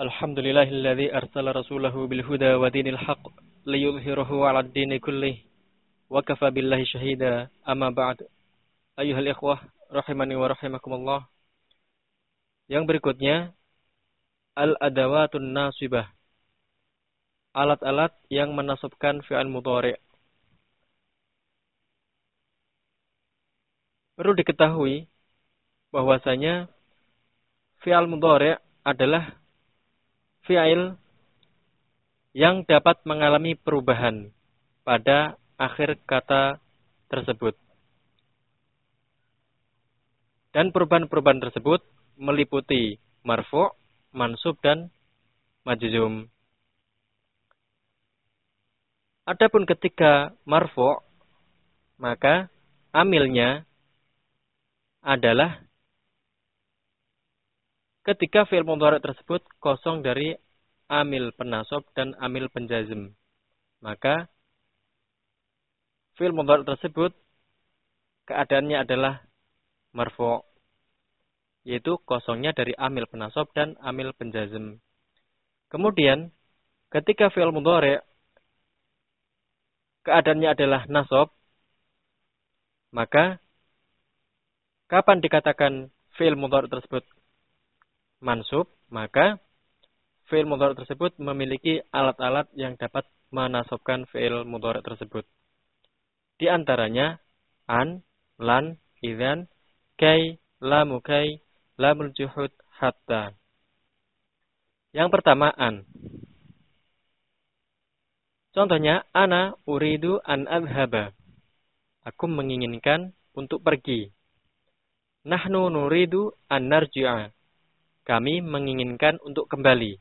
الحمد لله الذي أرسل رسوله بالهدى ودين الحق ليظهره على الدين كله وكفى بالله شهيدا أما بعد أيها الإخوة رحمني ورحمكم الله yang berikutnya al-adawatun nasibah alat-alat yang menasabkan fi'al mudhari' perlu diketahui bahwasanya fi'al mudhari' adalah fi'il yang dapat mengalami perubahan pada akhir kata tersebut. Dan perubahan-perubahan tersebut meliputi marfu', mansub, dan majzum. Adapun ketika marfu' maka amilnya adalah ketika fi'il mudhari tersebut kosong dari amil penasob dan amil penjazm. Maka fi'il mudhari tersebut keadaannya adalah marfu' yaitu kosongnya dari amil penasob dan amil penjazm. Kemudian ketika fi'il mudhari keadaannya adalah nasob maka kapan dikatakan fi'il mudhari tersebut mansub, maka fi'il mudhari tersebut memiliki alat-alat yang dapat menasobkan fi'il mudhari tersebut. Di antaranya an, lan, idzan, kai, lamu kai, lamul juhud, hatta. Yang pertama an. Contohnya ana uridu an adhaba. Aku menginginkan untuk pergi. Nahnu nuridu an narji'a kami menginginkan untuk kembali.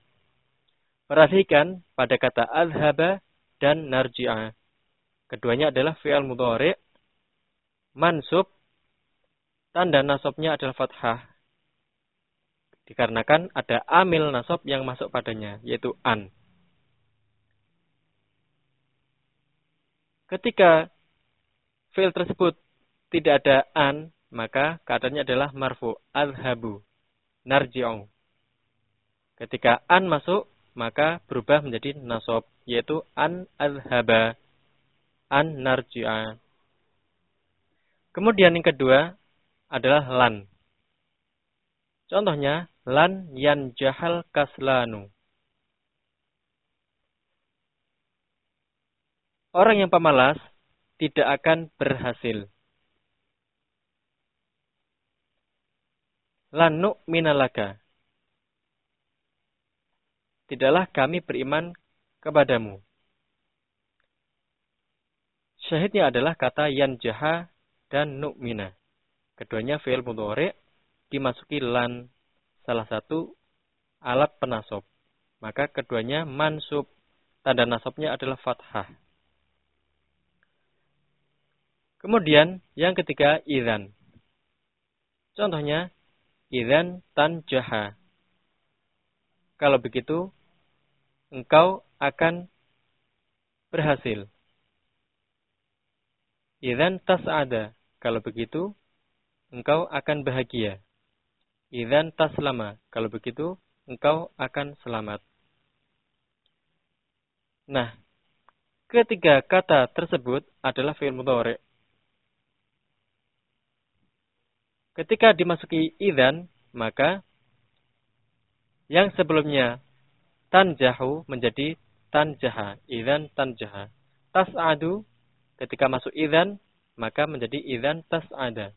Perhatikan pada kata adhaba dan narji'a. Keduanya adalah fi'al mudhari' mansub tanda nasabnya adalah fathah. Dikarenakan ada amil nasab yang masuk padanya yaitu an. Ketika fi'il tersebut tidak ada an, maka keadaannya adalah marfu adhabu narji'u. Ketika an masuk, maka berubah menjadi nasab, yaitu an azhaba, an narji'a. Kemudian yang kedua adalah lan. Contohnya, lan yan jahal kaslanu. Orang yang pemalas tidak akan berhasil. Lanu minalaka. Tidaklah kami beriman kepadamu. Syahidnya adalah kata yan jaha dan nu'mina. Keduanya fi'il mudhari dimasuki lan salah satu alat penasob. Maka keduanya mansub. Tanda nasabnya adalah fathah. Kemudian yang ketiga idan. Contohnya Idan jaha. Kalau begitu, engkau akan berhasil. Idan tas'ada. Kalau begitu, engkau akan bahagia. Idan taslama. Kalau begitu, engkau akan selamat. Nah, ketiga kata tersebut adalah fi'il mudhari. Ketika dimasuki idan, maka yang sebelumnya tanjahu menjadi tanjaha, idan tanjaha. Tas'adu ketika masuk idan, maka menjadi idan tas'ada.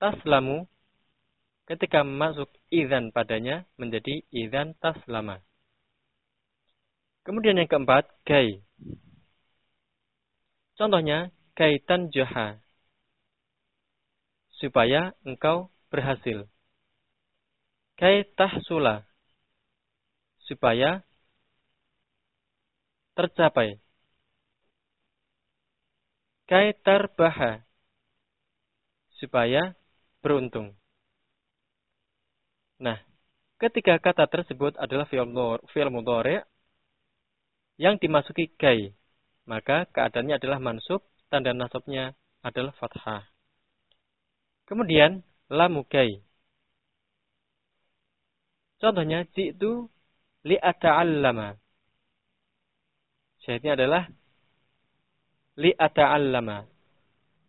Taslamu ketika masuk idan padanya menjadi idan taslama. Kemudian yang keempat, kai. Contohnya, kaitan jaha supaya engkau berhasil. Kai tahsula supaya tercapai. Kai tarbaha supaya beruntung. Nah, ketika kata tersebut adalah fi'il mudhari yang dimasuki kai, maka keadaannya adalah mansub, tanda nasabnya adalah fathah. Kemudian lamukai. Contohnya itu li'ata'allama. Syahidnya adalah li'ata'allama.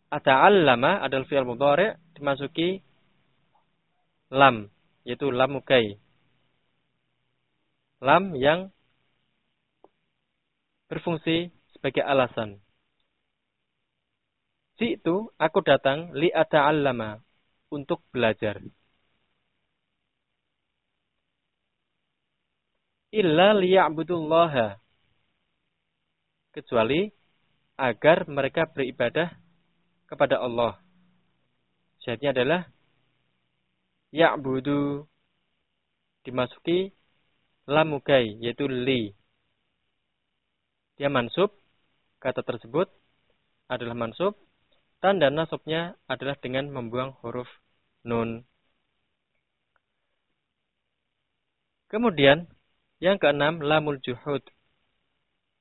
Ata'allama adalah fi'il mudhari' dimasuki lam, yaitu lam mukai. Lam yang berfungsi sebagai alasan. Si itu aku datang li'ata'allama untuk belajar. illa liya'budullaha kecuali agar mereka beribadah kepada Allah. Syahidnya adalah ya'budu dimasuki lamukai yaitu li. Dia mansub, kata tersebut adalah mansub, tanda nasabnya adalah dengan membuang huruf nun. Kemudian yang keenam, lamul juhud.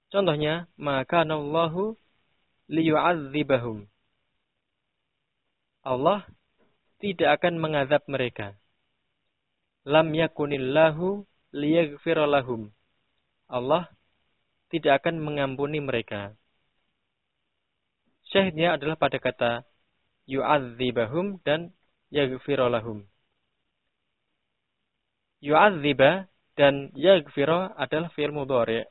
Contohnya, maka Allahu liyu'adzibahum. Allah tidak akan mengazab mereka. Lam yakunillahu liyaghfir lahum. Allah tidak akan mengampuni mereka. Syahidnya adalah pada kata yu'adzibahum dan yaghfir lahum. Yu'adziba dan yaghfira adalah fi'il mudhari.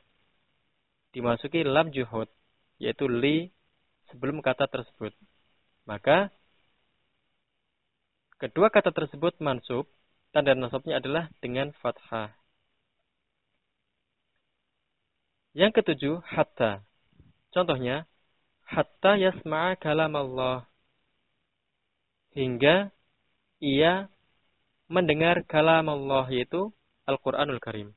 Dimasuki lam juhud, yaitu li sebelum kata tersebut. Maka kedua kata tersebut mansub, tanda nasabnya adalah dengan fathah. Yang ketujuh, hatta. Contohnya, hatta yasma'a kalam Allah. Hingga ia mendengar kalam Allah, yaitu Al-Quranul Karim.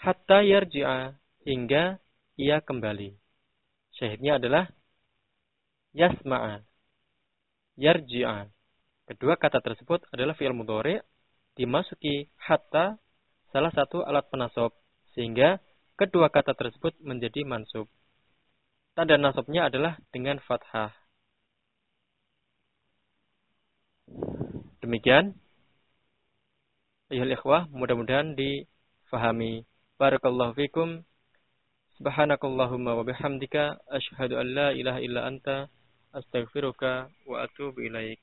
Hatta yarji'a hingga ia kembali. Syahidnya adalah yasma'a. Yarji'a. Kedua kata tersebut adalah fi'il mudhari dimasuki hatta salah satu alat penasob sehingga kedua kata tersebut menjadi mansub. Tanda nasabnya adalah dengan fathah. Demikian Ayuhal ikhwah, mudah-mudahan difahami. Barakallahu fikum. Subhanakallahumma wa bihamdika. Ashhadu an la ilaha illa anta. Astaghfiruka wa atubu ilaik.